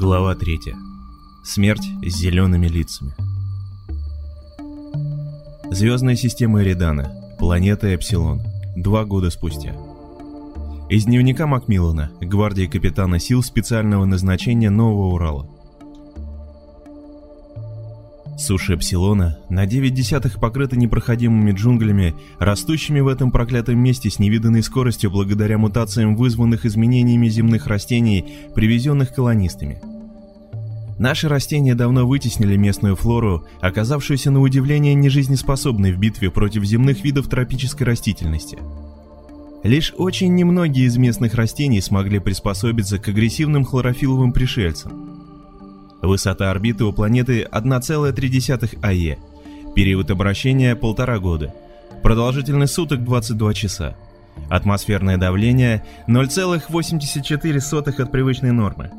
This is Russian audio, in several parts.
Глава 3. Смерть с зелеными лицами. Звездная система Эридана. Планета Эпсилон. Два года спустя. Из дневника Макмиллана, гвардии капитана сил специального назначения Нового Урала. Суша Эпсилона на 9 десятых покрыта непроходимыми джунглями, растущими в этом проклятом месте с невиданной скоростью благодаря мутациям, вызванных изменениями земных растений, привезенных колонистами. Наши растения давно вытеснили местную флору, оказавшуюся на удивление нежизнеспособной в битве против земных видов тропической растительности. Лишь очень немногие из местных растений смогли приспособиться к агрессивным хлорофилловым пришельцам. Высота орбиты у планеты 1,3 АЕ. Период обращения – полтора года. Продолжительность суток 22 часа. Атмосферное давление 0,84 от привычной нормы.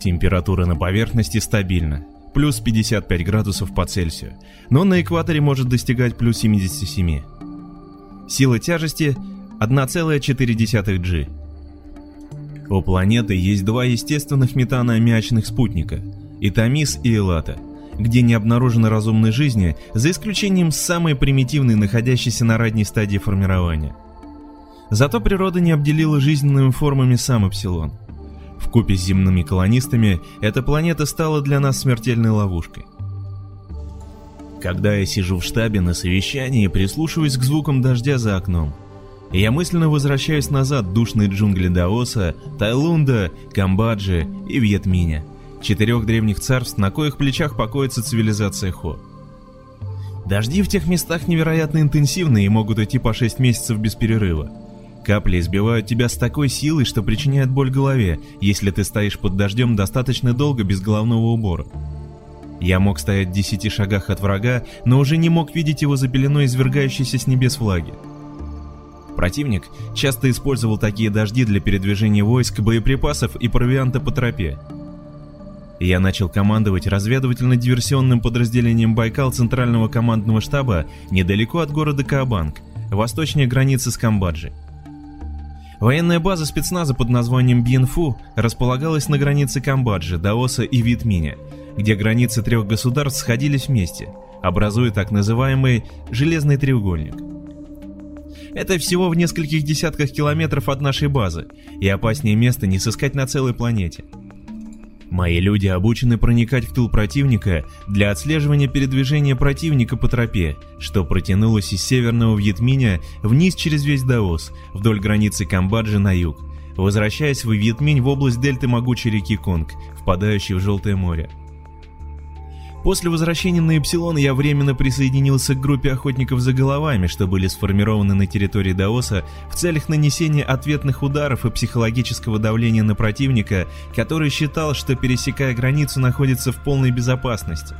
Температура на поверхности стабильна, плюс 55 градусов по Цельсию, но на экваторе может достигать плюс 77. Сила тяжести 1,4 G. У планеты есть два естественных метаноаммиачных спутника – Итамис и Элата, где не обнаружено разумной жизни, за исключением самой примитивной, находящейся на ранней стадии формирования. Зато природа не обделила жизненными формами сам Эпсилон. Вкупе с земными колонистами эта планета стала для нас смертельной ловушкой. Когда я сижу в штабе на совещании, прислушиваюсь к звукам дождя за окном – я мысленно возвращаюсь назад в душные джунгли Даоса, Тайлунда, Камбоджи и Вьетминя, четырех древних царств, на коих плечах покоится цивилизация Хо. Дожди в тех местах невероятно интенсивны и могут идти по 6 месяцев без перерыва. Капли избивают тебя с такой силой, что причиняют боль голове, если ты стоишь под дождем достаточно долго без головного убора. Я мог стоять в 10 шагах от врага, но уже не мог видеть его за пеленой извергающейся с небес флаги. Противник часто использовал такие дожди для передвижения войск, боеприпасов и провианта по тропе. Я начал командовать разведывательно-диверсионным подразделением Байкал Центрального командного штаба недалеко от города Каабанг, восточнее границы с Камбоджей. Военная база спецназа под названием Бьенфу располагалась на границе Камбоджи, Даоса и Витминя, где границы трех государств сходились вместе, образуя так называемый «железный треугольник». Это всего в нескольких десятках километров от нашей базы, и опаснее места не сыскать на целой планете. Мои люди обучены проникать в тыл противника для отслеживания передвижения противника по тропе, что протянулось из северного Вьетминя вниз через весь Даос, вдоль границы Камбоджи на юг, возвращаясь в Вьетминь в область дельты могучей реки Конг, впадающей в Желтое море. После возвращения на Эпсилон я временно присоединился к группе охотников за головами, что были сформированы на территории Даоса в целях нанесения ответных ударов и психологического давления на противника, который считал, что пересекая границу находится в полной безопасности.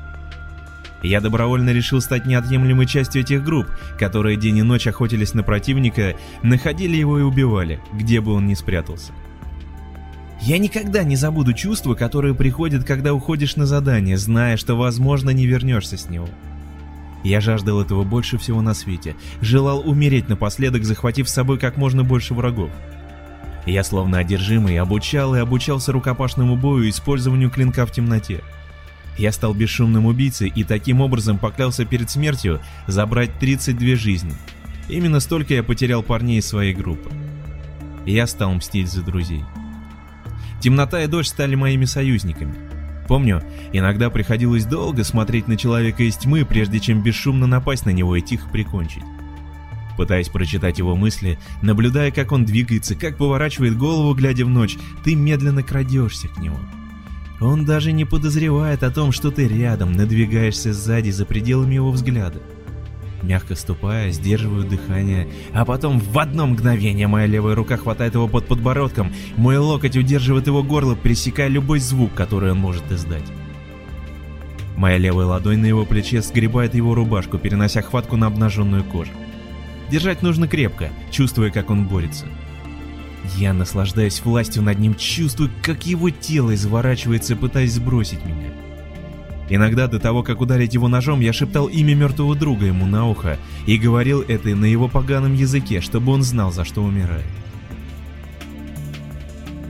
Я добровольно решил стать неотъемлемой частью этих групп, которые день и ночь охотились на противника, находили его и убивали, где бы он ни спрятался. Я никогда не забуду чувство, которое приходит, когда уходишь на задание, зная, что, возможно, не вернешься с него. Я жаждал этого больше всего на свете, желал умереть напоследок, захватив с собой как можно больше врагов. Я словно одержимый обучал и обучался рукопашному бою и использованию клинка в темноте. Я стал бесшумным убийцей и таким образом поклялся перед смертью забрать 32 жизни. Именно столько я потерял парней из своей группы. Я стал мстить за друзей. Темнота и дождь стали моими союзниками. Помню, иногда приходилось долго смотреть на человека из тьмы, прежде чем бесшумно напасть на него и тихо прикончить. Пытаясь прочитать его мысли, наблюдая, как он двигается, как поворачивает голову, глядя в ночь, ты медленно крадешься к нему. Он даже не подозревает о том, что ты рядом, надвигаешься сзади за пределами его взгляда мягко ступая, сдерживаю дыхание, а потом в одно мгновение моя левая рука хватает его под подбородком, мой локоть удерживает его горло, пересекая любой звук, который он может издать. Моя левая ладонь на его плече сгребает его рубашку, перенося хватку на обнаженную кожу. Держать нужно крепко, чувствуя, как он борется. Я наслаждаюсь властью над ним, чувствую, как его тело изворачивается, пытаясь сбросить меня. Иногда до того, как ударить его ножом, я шептал имя мертвого друга ему на ухо и говорил это на его поганом языке, чтобы он знал, за что умирает.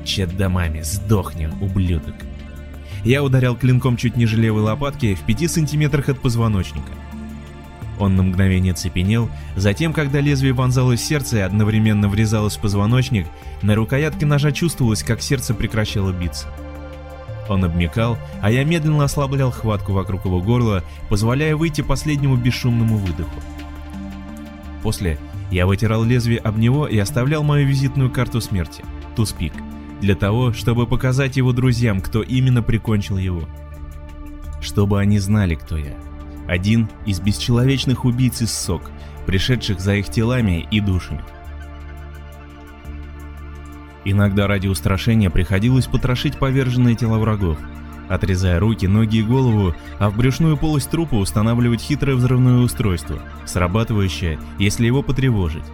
Чет домами, сдохни, ублюдок. я ударял клинком чуть ниже левой лопатки в 5 сантиметрах от позвоночника. Он на мгновение цепенел, затем, когда лезвие вонзалось в сердце и одновременно врезалось в позвоночник, на рукоятке ножа чувствовалось, как сердце прекращало биться. Он обмекал, а я медленно ослаблял хватку вокруг его горла, позволяя выйти последнему бесшумному выдоху. После я вытирал лезвие об него и оставлял мою визитную карту смерти, Туспик, для того, чтобы показать его друзьям, кто именно прикончил его. Чтобы они знали, кто я. Один из бесчеловечных убийц из СОК, пришедших за их телами и душами. Иногда ради устрашения приходилось потрошить поверженные тела врагов, отрезая руки, ноги и голову, а в брюшную полость трупа устанавливать хитрое взрывное устройство, срабатывающее, если его потревожить.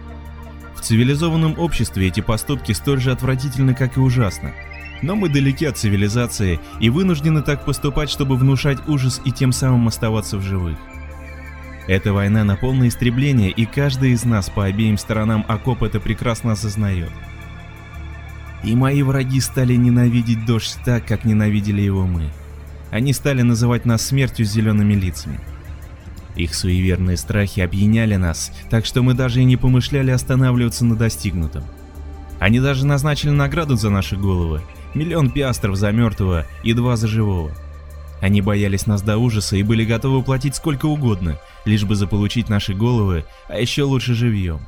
В цивилизованном обществе эти поступки столь же отвратительны, как и ужасны. Но мы далеки от цивилизации и вынуждены так поступать, чтобы внушать ужас и тем самым оставаться в живых. Эта война на полное истребление, и каждый из нас по обеим сторонам окоп это прекрасно осознает. И мои враги стали ненавидеть дождь так, как ненавидели его мы. Они стали называть нас смертью с зелеными лицами. Их суеверные страхи опьяняли нас, так что мы даже и не помышляли останавливаться на достигнутом. Они даже назначили награду за наши головы. Миллион пиастров за мертвого и два за живого. Они боялись нас до ужаса и были готовы платить сколько угодно, лишь бы заполучить наши головы, а еще лучше живьем.